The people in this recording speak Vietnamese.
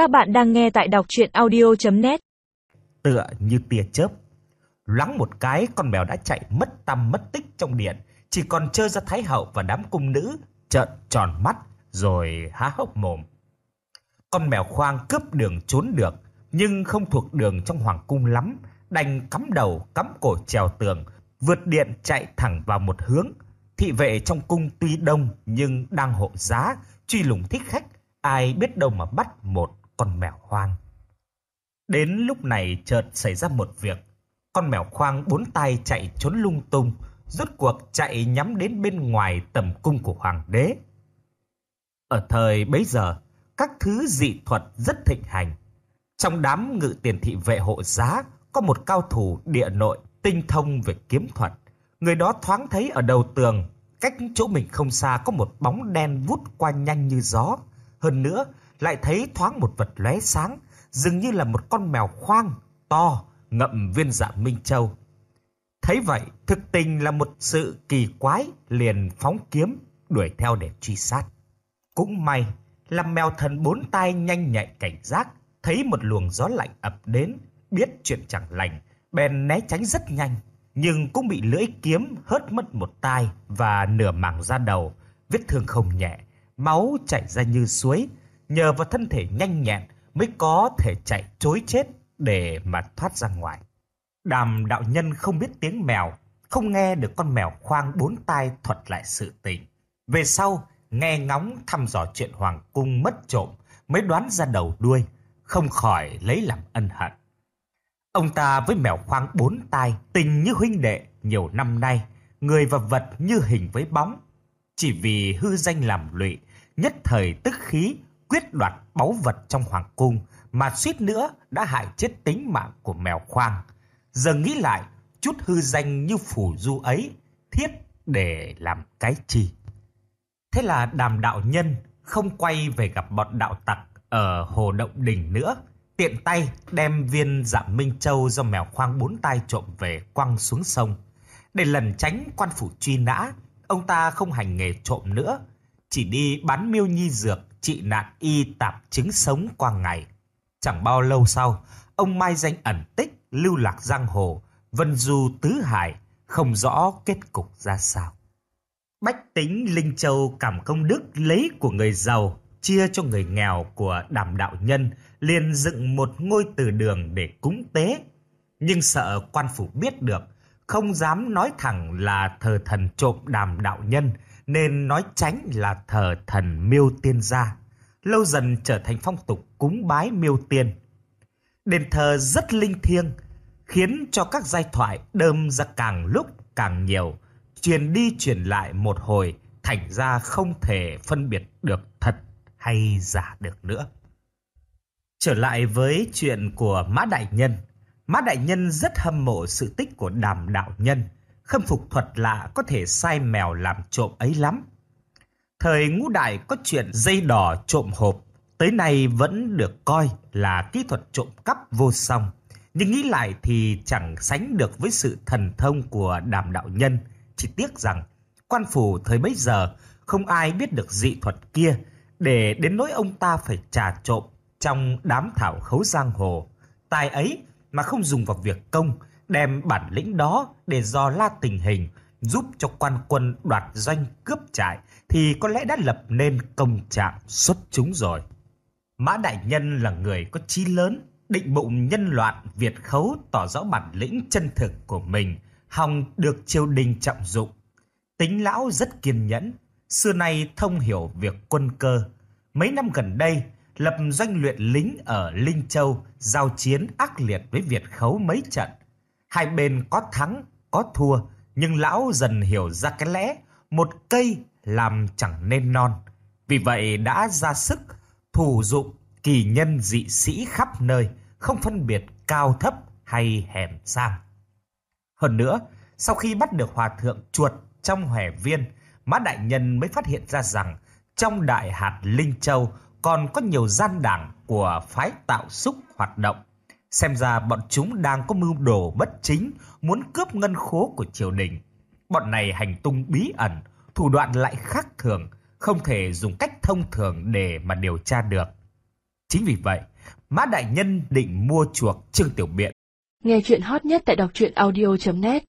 Các bạn đang nghe tại đọc chuyện audio.net Tựa như tia chớp. Loáng một cái, con mèo đã chạy mất tâm, mất tích trong điện. Chỉ còn chơi ra Thái Hậu và đám cung nữ trợn tròn mắt, rồi há hốc mồm. Con mèo khoang cướp đường trốn được, nhưng không thuộc đường trong hoàng cung lắm. Đành cắm đầu, cắm cổ trèo tường, vượt điện chạy thẳng vào một hướng. Thị vệ trong cung tuy đông, nhưng đang hộ giá, truy lùng thích khách ai biết đâu mà bắt một con mèo hoang. Đến lúc này chợt xảy ra một việc. Con mèo khoang bốn tay chạy trốn lung tung, rốt cuộc chạy nhắm đến bên ngoài tầm cung của hoàng đế. Ở thời bấy giờ, các thứ dị thuật rất thịnh hành. Trong đám ngự tiền thị vệ hộ giá có một cao thủ địa nội tinh thông về kiếm thuật. Người đó thoáng thấy ở đầu tường, cách chỗ mình không xa có một bóng đen vút qua nhanh như gió. Hơn nữa, lại thấy thoáng một vật lóe sáng, dường như là một con mèo khoang to ngậm viên dạ Minh Châu. Thấy vậy, thực tình là một sự kỳ quái, liền phóng kiếm đuổi theo để truy sát. Cũng may là mèo thần bốn tay nhanh nhạy cảnh giác, thấy một luồng gió lạnh ập đến, biết chuyện chẳng lành, bèn né tránh rất nhanh, nhưng cũng bị lưỡi kiếm hớt mất một tai và nửa mảng da đầu, vết thương không nhẹ, máu chảy ra như suối, nhờ vào thân thể nhanh nhẹn mới có thể chạy chối chết để mà thoát ra ngoài. Đàm đạo nhân không biết tiếng mèo, không nghe được con mèo khoang bốn tai thuật lại sự tình. Về sau, nghe ngóng thăm dò chuyện hoàng cung mất trộm mới đoán ra đầu đuôi, không khỏi lấy làm ân hận. Ông ta với mèo khoang bốn tai tình như huynh đệ nhiều năm nay, người và vật như hình với bóng. Chỉ vì hư danh làm lụy, nhất thời tức khí quyết đoạt báu vật trong hoàng cung mà suýt nữa đã hại chết tính mạng của mèo khoang. Giờ nghĩ lại, chút hư danh như phủ du ấy thiết để làm cái chi. Thế là đàm đạo nhân không quay về gặp bọn đạo tặc ở Hồ Động Đình nữa. Tiện tay đem viên dạ Minh Châu do mèo khoang bốn tay trộm về quăng xuống sông. Để lần tránh quan phủ truy nã, ông ta không hành nghề trộm nữa, chỉ đi bán miêu nhi dược trị nạn y tạp chứng sống qua ngày. Chẳng bao lâu sau, ông mai danh ẩn tích, lưu lạc giang hồ, vân du tứ hải, không rõ kết cục ra sao. Bách tính Linh Châu cảm công đức lấy của người giàu, chia cho người nghèo của đàm đạo nhân, liền dựng một ngôi từ đường để cúng tế. Nhưng sợ quan phủ biết được, không dám nói thẳng là thờ thần trộm đàm đạo nhân, nên nói tránh là thờ thần miêu tiên gia. Lâu dần trở thành phong tục cúng bái miêu tiên. Đền thờ rất linh thiêng, khiến cho các giai thoại đơm ra càng lúc càng nhiều, truyền đi truyền lại một hồi, thành ra không thể phân biệt được thật hay giả được nữa. Trở lại với chuyện của Mã Đại Nhân. Mã Đại Nhân rất hâm mộ sự tích của đàm đạo nhân, khâm phục thuật lạ có thể sai mèo làm trộm ấy lắm. Thời ngũ đại có chuyện dây đỏ trộm hộp, tới nay vẫn được coi là kỹ thuật trộm cắp vô song. Nhưng nghĩ lại thì chẳng sánh được với sự thần thông của đàm đạo nhân. Chỉ tiếc rằng, quan phủ thời bấy giờ không ai biết được dị thuật kia, để đến nỗi ông ta phải trà trộm trong đám thảo khấu giang hồ. Tài ấy mà không dùng vào việc công, đem bản lĩnh đó để dò la tình hình, giúp cho quan quân đoạt doanh cướp trại thì có lẽ đã lập nên công trạng xuất chúng rồi. Mã Đại Nhân là người có chí lớn, định bụng nhân loạn Việt khấu tỏ rõ bản lĩnh chân thực của mình, hòng được triều đình trọng dụng. Tính lão rất kiên nhẫn, xưa nay thông hiểu việc quân cơ. Mấy năm gần đây, lập doanh luyện lính ở Linh Châu, giao chiến ác liệt với Việt khấu mấy trận. Hai bên có thắng, có thua, nhưng lão dần hiểu ra cái lẽ một cây làm chẳng nên non. Vì vậy đã ra sức thủ dụng kỳ nhân dị sĩ khắp nơi, không phân biệt cao thấp hay hèm sang. Hơn nữa, sau khi bắt được hòa thượng chuột trong hòe viên, Mã Đại Nhân mới phát hiện ra rằng trong đại hạt Linh Châu còn có nhiều gian đảng của phái tạo xúc hoạt động. Xem ra bọn chúng đang có mưu đồ bất chính, muốn cướp ngân khố của triều đình. Bọn này hành tung bí ẩn, thủ đoạn lại khác thường, không thể dùng cách thông thường để mà điều tra được. Chính vì vậy, Mã Đại Nhân định mua chuộc Trương Tiểu Biện. Nghe chuyện hot nhất tại đọc truyện audio.net